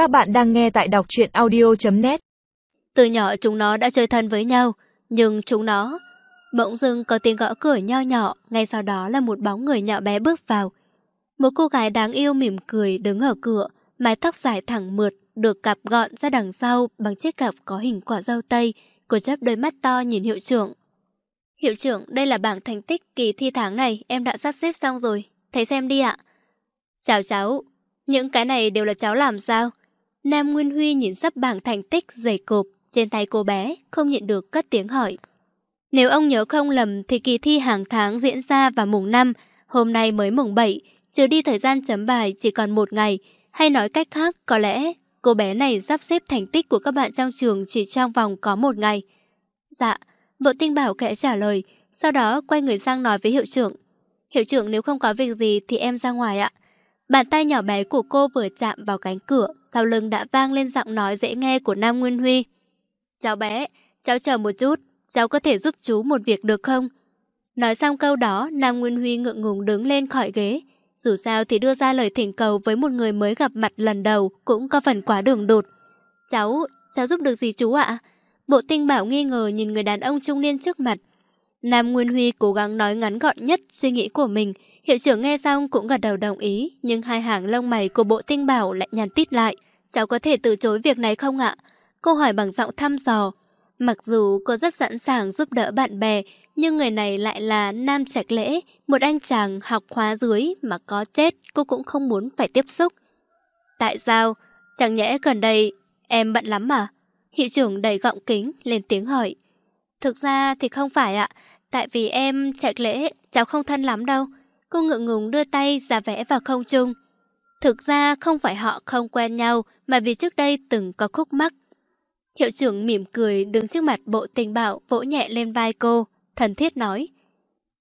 Các bạn đang nghe tại đọc truyện audio.net Từ nhỏ chúng nó đã chơi thân với nhau, nhưng chúng nó... Bỗng dưng có tiếng gõ cửa nho nhỏ, ngay sau đó là một bóng người nhỏ bé bước vào. Một cô gái đáng yêu mỉm cười đứng ở cửa, mái tóc dài thẳng mượt, được cặp gọn ra đằng sau bằng chiếc cặp có hình quả dâu tây. Cô chấp đôi mắt to nhìn hiệu trưởng. Hiệu trưởng, đây là bảng thành tích kỳ thi tháng này, em đã sắp xếp xong rồi. Thầy xem đi ạ. Chào cháu, những cái này đều là cháu làm sao? Nam Nguyên Huy nhìn sắp bảng thành tích dày cộp trên tay cô bé, không nhịn được cất tiếng hỏi. Nếu ông nhớ không lầm thì kỳ thi hàng tháng diễn ra vào mùng 5, hôm nay mới mùng 7, trừ đi thời gian chấm bài chỉ còn một ngày, hay nói cách khác có lẽ cô bé này sắp xếp thành tích của các bạn trong trường chỉ trong vòng có một ngày. Dạ, bộ tinh bảo kẽ trả lời, sau đó quay người sang nói với hiệu trưởng. Hiệu trưởng nếu không có việc gì thì em ra ngoài ạ. Bàn tay nhỏ bé của cô vừa chạm vào cánh cửa, sau lưng đã vang lên giọng nói dễ nghe của Nam Nguyên Huy. Cháu bé, cháu chờ một chút, cháu có thể giúp chú một việc được không? Nói xong câu đó, Nam Nguyên Huy ngượng ngùng đứng lên khỏi ghế. Dù sao thì đưa ra lời thỉnh cầu với một người mới gặp mặt lần đầu cũng có phần quá đường đột. Cháu, cháu giúp được gì chú ạ? Bộ tinh bảo nghi ngờ nhìn người đàn ông trung niên trước mặt. Nam Nguyên Huy cố gắng nói ngắn gọn nhất suy nghĩ của mình, Hiệu trưởng nghe xong cũng gật đầu đồng ý, nhưng hai hàng lông mày của bộ tinh bảo lại nhàn tít lại. Cháu có thể từ chối việc này không ạ? Cô hỏi bằng giọng thăm dò. Mặc dù cô rất sẵn sàng giúp đỡ bạn bè, nhưng người này lại là Nam Trạch Lễ, một anh chàng học khóa dưới mà có chết cô cũng không muốn phải tiếp xúc. Tại sao? Chẳng nhẽ gần đây em bận lắm mà? Hiệu trưởng đầy gọng kính lên tiếng hỏi. Thực ra thì không phải ạ, tại vì em Trạch Lễ cháu không thân lắm đâu. Cô ngượng ngùng đưa tay ra vẽ vào không trung. Thực ra không phải họ không quen nhau mà vì trước đây từng có khúc mắc. Hiệu trưởng mỉm cười đứng trước mặt bộ tình bảo vỗ nhẹ lên vai cô, thần thiết nói.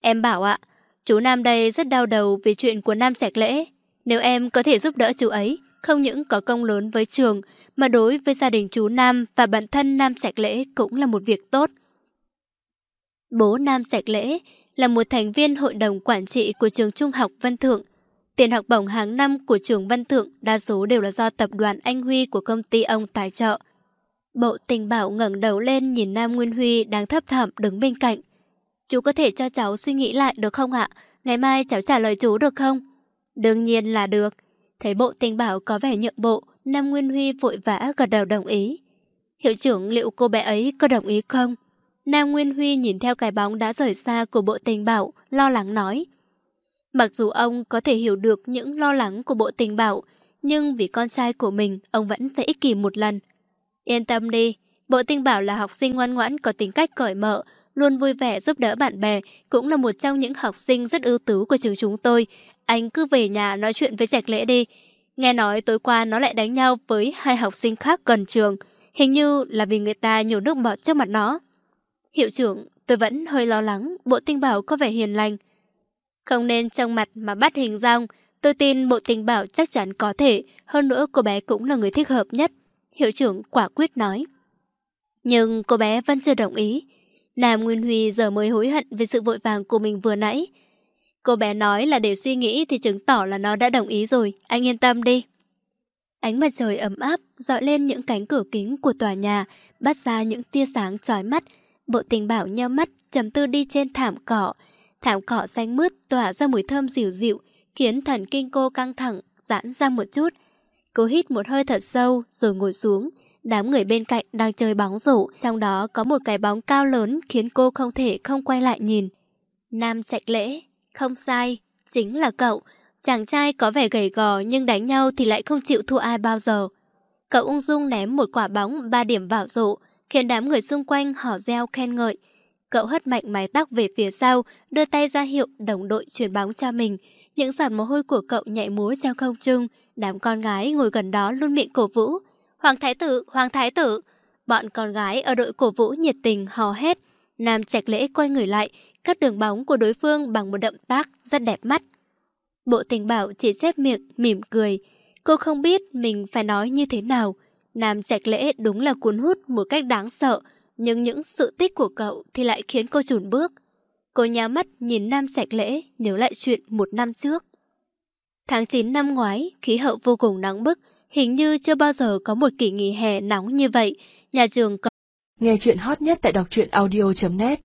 Em bảo ạ, chú Nam đây rất đau đầu vì chuyện của Nam Trạch Lễ. Nếu em có thể giúp đỡ chú ấy, không những có công lớn với trường, mà đối với gia đình chú Nam và bản thân Nam Trạch Lễ cũng là một việc tốt. Bố Nam Trạch Lễ là một thành viên hội đồng quản trị của trường trung học Văn Thượng. Tiền học bổng hàng năm của trường Văn Thượng đa số đều là do tập đoàn Anh Huy của công ty ông tài trợ. Bộ tình bảo ngẩng đầu lên nhìn Nam Nguyên Huy đang thấp thỏm đứng bên cạnh. Chú có thể cho cháu suy nghĩ lại được không ạ? Ngày mai cháu trả lời chú được không? Đương nhiên là được. Thấy bộ tình bảo có vẻ nhượng bộ, Nam Nguyên Huy vội vã gật đầu đồng ý. Hiệu trưởng liệu cô bé ấy có đồng ý không? Nam Nguyên Huy nhìn theo cái bóng đã rời xa của bộ tình bảo, lo lắng nói. Mặc dù ông có thể hiểu được những lo lắng của bộ tình bảo, nhưng vì con trai của mình, ông vẫn phải ích kỷ một lần. Yên tâm đi, bộ tình bảo là học sinh ngoan ngoãn có tính cách cởi mở, luôn vui vẻ giúp đỡ bạn bè, cũng là một trong những học sinh rất ưu tú của trường chúng tôi. Anh cứ về nhà nói chuyện với Trạch Lễ đi. Nghe nói tối qua nó lại đánh nhau với hai học sinh khác gần trường. Hình như là vì người ta nhổ nước bọt trước mặt nó. Hiệu trưởng, tôi vẫn hơi lo lắng, bộ tinh bảo có vẻ hiền lành. Không nên trong mặt mà bắt hình dong, tôi tin bộ tình bảo chắc chắn có thể, hơn nữa cô bé cũng là người thích hợp nhất. Hiệu trưởng quả quyết nói. Nhưng cô bé vẫn chưa đồng ý. Nam Nguyên Huy giờ mới hối hận về sự vội vàng của mình vừa nãy. Cô bé nói là để suy nghĩ thì chứng tỏ là nó đã đồng ý rồi, anh yên tâm đi. Ánh mặt trời ấm áp dọi lên những cánh cửa kính của tòa nhà, bắt ra những tia sáng chói mắt, Bộ tình bảo nhau mắt, trầm tư đi trên thảm cỏ. Thảm cỏ xanh mướt tỏa ra mùi thơm dịu dịu, khiến thần kinh cô căng thẳng, giãn ra một chút. Cô hít một hơi thật sâu, rồi ngồi xuống. Đám người bên cạnh đang chơi bóng rổ, trong đó có một cái bóng cao lớn khiến cô không thể không quay lại nhìn. Nam Trạch Lễ, không sai, chính là cậu. Chàng trai có vẻ gầy gò nhưng đánh nhau thì lại không chịu thua ai bao giờ. Cậu ung dung ném một quả bóng 3 điểm vào rổ, khiến đám người xung quanh hò reo khen ngợi. Cậu hất mạnh mái tóc về phía sau, đưa tay ra hiệu đồng đội chuyển bóng cho mình. Những giọt mồ hôi của cậu nhảy múa trong không trung, đám con gái ngồi gần đó luôn miệng cổ vũ. Hoàng Thái Tử, Hoàng Thái Tử! Bọn con gái ở đội cổ vũ nhiệt tình hò hét. Nam Trạch Lễ quay người lại, cắt đường bóng của đối phương bằng một động tác rất đẹp mắt. Bộ tình bảo chỉ xếp miệng, mỉm cười. Cô không biết mình phải nói như thế nào. Nam Trạch Lễ đúng là cuốn hút một cách đáng sợ, nhưng những sự tích của cậu thì lại khiến cô chùn bước. Cô nhá mắt nhìn Nam Trạch Lễ, nhớ lại chuyện một năm trước. Tháng 9 năm ngoái, khí hậu vô cùng nắng bức, Hình như chưa bao giờ có một kỳ nghỉ hè nóng như vậy. Nhà trường có... Nghe chuyện hot nhất tại đọc truyện audio.net